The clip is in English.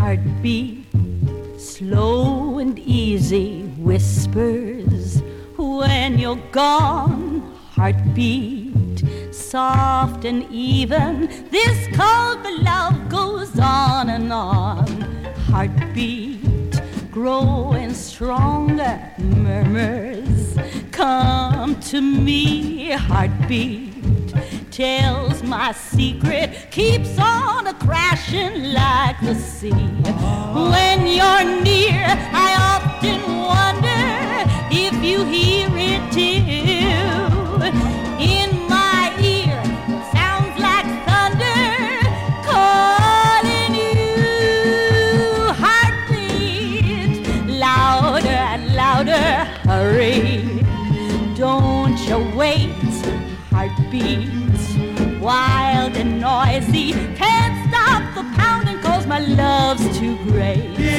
heartbeat, slow and easy whispers when you're gone. Heartbeat, soft and even. This cold love goes on and on. Heartbeat, growing stronger, murmurs. Come to me, heartbeat tells my secret, keeps on crashing like the sea. When you're near, I often wonder if you hear it too. In my ear, sounds like thunder calling you. Heartbeat, louder and louder, hurry. Don't you wait, heartbeat wild and noisy. Can't the